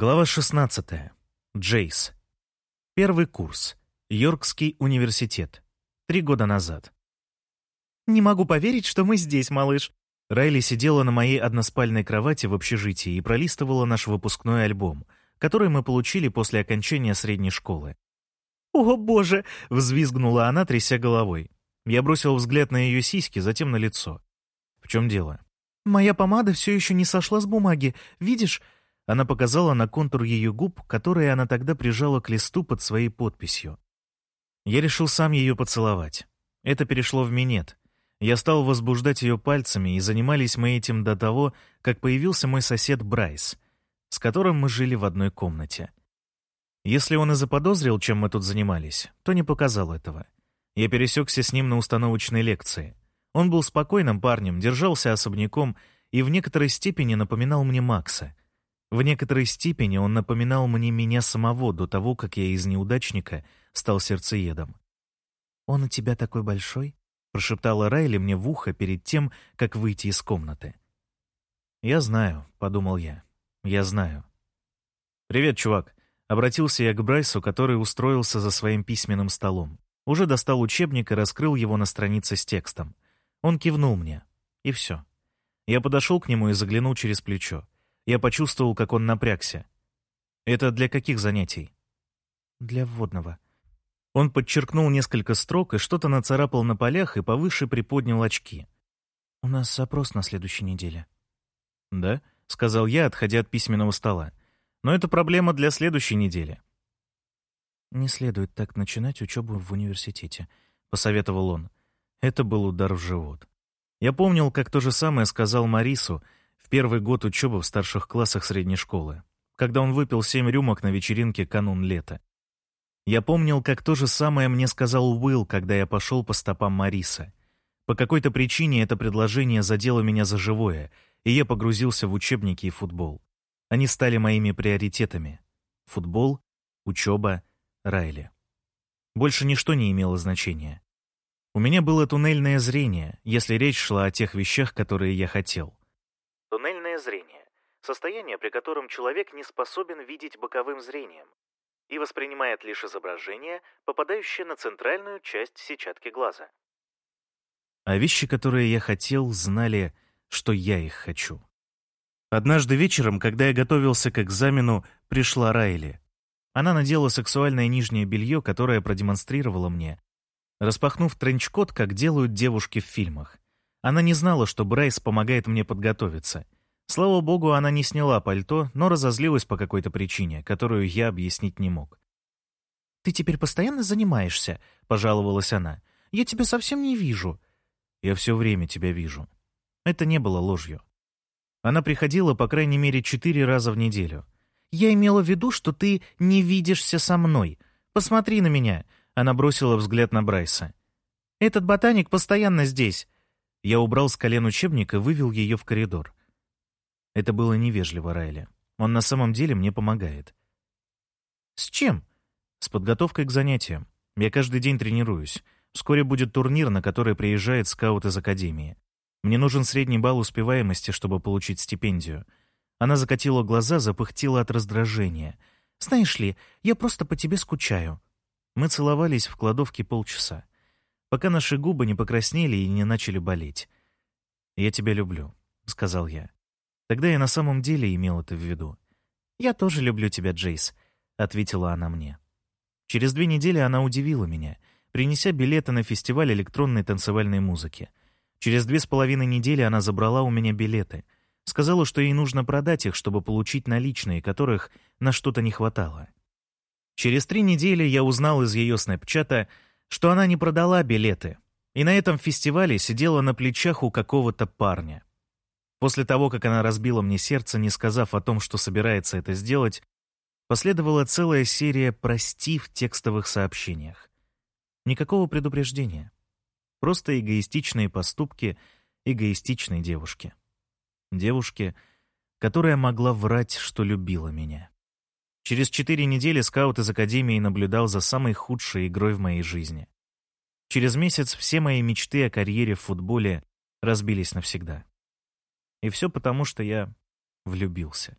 Глава 16. Джейс. Первый курс. Йоркский университет. Три года назад. «Не могу поверить, что мы здесь, малыш». Райли сидела на моей односпальной кровати в общежитии и пролистывала наш выпускной альбом, который мы получили после окончания средней школы. «О, боже!» — взвизгнула она, тряся головой. Я бросил взгляд на ее сиськи, затем на лицо. «В чем дело?» «Моя помада все еще не сошла с бумаги. Видишь?» Она показала на контур ее губ, которые она тогда прижала к листу под своей подписью. Я решил сам ее поцеловать. Это перешло в минет. Я стал возбуждать ее пальцами, и занимались мы этим до того, как появился мой сосед Брайс, с которым мы жили в одной комнате. Если он и заподозрил, чем мы тут занимались, то не показал этого. Я пересекся с ним на установочной лекции. Он был спокойным парнем, держался особняком и в некоторой степени напоминал мне Макса — в некоторой степени он напоминал мне меня самого до того, как я из неудачника стал сердцеедом. «Он у тебя такой большой?» — прошептала Райли мне в ухо перед тем, как выйти из комнаты. «Я знаю», — подумал я. «Я знаю». «Привет, чувак», — обратился я к Брайсу, который устроился за своим письменным столом. Уже достал учебник и раскрыл его на странице с текстом. Он кивнул мне. И все. Я подошел к нему и заглянул через плечо. Я почувствовал, как он напрягся. «Это для каких занятий?» «Для вводного». Он подчеркнул несколько строк и что-то нацарапал на полях и повыше приподнял очки. «У нас опрос на следующей неделе». «Да?» — сказал я, отходя от письменного стола. «Но это проблема для следующей недели». «Не следует так начинать учебу в университете», — посоветовал он. Это был удар в живот. Я помнил, как то же самое сказал Марису, первый год учебы в старших классах средней школы, когда он выпил семь рюмок на вечеринке канун лета. Я помнил, как то же самое мне сказал Уилл, когда я пошел по стопам Мариса. По какой-то причине это предложение задело меня за живое, и я погрузился в учебники и футбол. Они стали моими приоритетами. Футбол, учеба, Райли. Больше ничто не имело значения. У меня было туннельное зрение, если речь шла о тех вещах, которые я хотел. Состояние, при котором человек не способен видеть боковым зрением и воспринимает лишь изображение, попадающее на центральную часть сетчатки глаза. А вещи, которые я хотел, знали, что я их хочу. Однажды вечером, когда я готовился к экзамену, пришла Райли. Она надела сексуальное нижнее белье, которое продемонстрировала мне, распахнув тренчкот, как делают девушки в фильмах. Она не знала, что Брайс помогает мне подготовиться. Слава богу, она не сняла пальто, но разозлилась по какой-то причине, которую я объяснить не мог. «Ты теперь постоянно занимаешься?» — пожаловалась она. «Я тебя совсем не вижу». «Я все время тебя вижу». Это не было ложью. Она приходила, по крайней мере, четыре раза в неделю. «Я имела в виду, что ты не видишься со мной. Посмотри на меня». Она бросила взгляд на Брайса. «Этот ботаник постоянно здесь. Я убрал с колен учебник и вывел ее в коридор. Это было невежливо, Райли. Он на самом деле мне помогает. «С чем?» «С подготовкой к занятиям. Я каждый день тренируюсь. Вскоре будет турнир, на который приезжает скаут из академии. Мне нужен средний балл успеваемости, чтобы получить стипендию». Она закатила глаза, запыхтела от раздражения. «Знаешь ли, я просто по тебе скучаю». Мы целовались в кладовке полчаса пока наши губы не покраснели и не начали болеть. «Я тебя люблю», — сказал я. Тогда я на самом деле имел это в виду. «Я тоже люблю тебя, Джейс», — ответила она мне. Через две недели она удивила меня, принеся билеты на фестиваль электронной танцевальной музыки. Через две с половиной недели она забрала у меня билеты. Сказала, что ей нужно продать их, чтобы получить наличные, которых на что-то не хватало. Через три недели я узнал из ее снэпчата, что она не продала билеты, и на этом фестивале сидела на плечах у какого-то парня. После того, как она разбила мне сердце, не сказав о том, что собирается это сделать, последовала целая серия «прости» в текстовых сообщениях. Никакого предупреждения. Просто эгоистичные поступки эгоистичной девушки. Девушки, которая могла врать, что любила меня. Через четыре недели скаут из Академии наблюдал за самой худшей игрой в моей жизни. Через месяц все мои мечты о карьере в футболе разбились навсегда. И все потому, что я влюбился.